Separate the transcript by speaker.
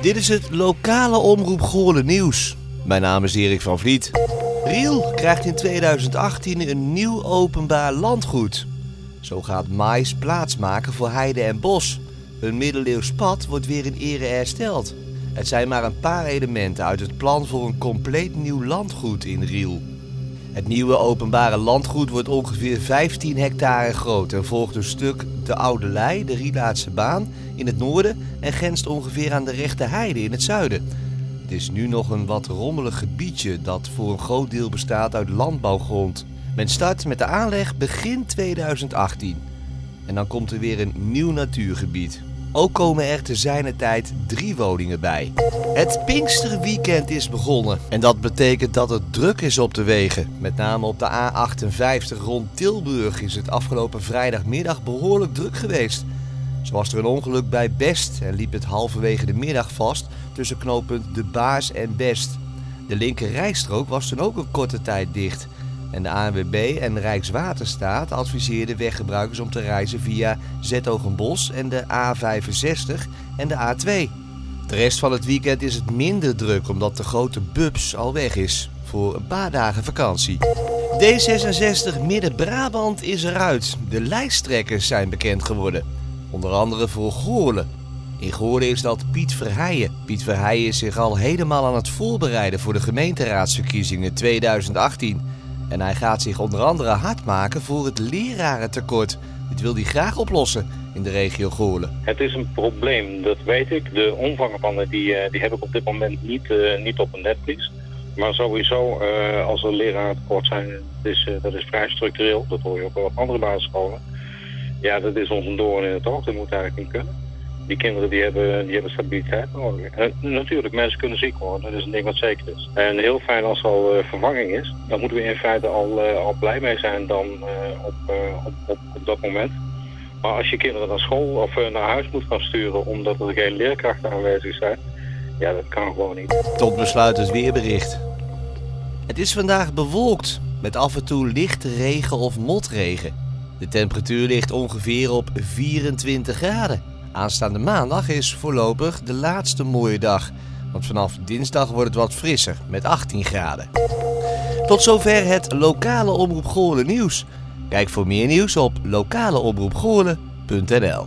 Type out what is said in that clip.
Speaker 1: Dit is het lokale Omroep Goorlen nieuws. Mijn naam is Erik van Vliet. Riel krijgt in 2018 een nieuw openbaar landgoed. Zo gaat mais plaatsmaken voor heide en bos. Een middeleeuws pad wordt weer in ere hersteld. Het zijn maar een paar elementen uit het plan voor een compleet nieuw landgoed in Riel. Het nieuwe openbare landgoed wordt ongeveer 15 hectare groot en volgt een stuk de Oude Lei, de Rielaatse baan, in het noorden en grenst ongeveer aan de Rechte Heide in het zuiden. Het is nu nog een wat rommelig gebiedje dat voor een groot deel bestaat uit landbouwgrond. Men start met de aanleg begin 2018. En dan komt er weer een nieuw natuurgebied. Ook komen er te zijner tijd drie woningen bij. Het Pinksterweekend is begonnen. En dat betekent dat het druk is op de wegen. Met name op de A58 rond Tilburg is het afgelopen vrijdagmiddag behoorlijk druk geweest. Zo was er een ongeluk bij Best en liep het halverwege de middag vast tussen knooppunt De Baars en Best. De linker rijstrook was toen ook een korte tijd dicht. En de ANWB en Rijkswaterstaat adviseerden weggebruikers om te reizen via Zetogenbos en de A65 en de A2. De rest van het weekend is het minder druk omdat de grote bubs al weg is voor een paar dagen vakantie. D66 Midden-Brabant is eruit. De lijsttrekkers zijn bekend geworden. Onder andere voor Goorlen. In Goorlen is dat Piet Verheijen. Piet Verheijen is zich al helemaal aan het voorbereiden voor de gemeenteraadsverkiezingen 2018. En hij gaat zich onder andere hard maken voor het lerarentekort. Dit wil hij graag oplossen in de regio Goorlen.
Speaker 2: Het is een probleem, dat weet ik. De omvang van het, die, eh, die heb ik op dit moment niet, uh, niet op een netvlies. Maar sowieso, uh, als er lerarentekort zijn, dat is, dat is vrij structureel. Dat hoor je ook wel op andere basisscholen. Ja, dat is ons een doorn in het oog. Dat moet eigenlijk niet kunnen die kinderen die hebben, die hebben stabiliteit nodig. Natuurlijk, mensen kunnen ziek worden, dat is een ding wat zeker is. En heel fijn als er al uh, vervanging is, dan moeten we in feite al, uh, al blij mee zijn dan uh, op, op, op, op, dat moment. Maar als je kinderen naar school of naar huis moet gaan sturen omdat er geen leerkrachten aanwezig zijn, ja, dat kan gewoon niet.
Speaker 1: Tot besluit het weerbericht. Het is vandaag bewolkt met af en toe lichte regen of motregen. De temperatuur ligt ongeveer op 24 graden. Aanstaande maandag is voorlopig de laatste mooie dag. Want vanaf dinsdag wordt het wat frisser met 18 graden. Tot zover het lokale Omroep Goorlen nieuws. Kijk voor meer nieuws op lokaleomroepgoorlen.nl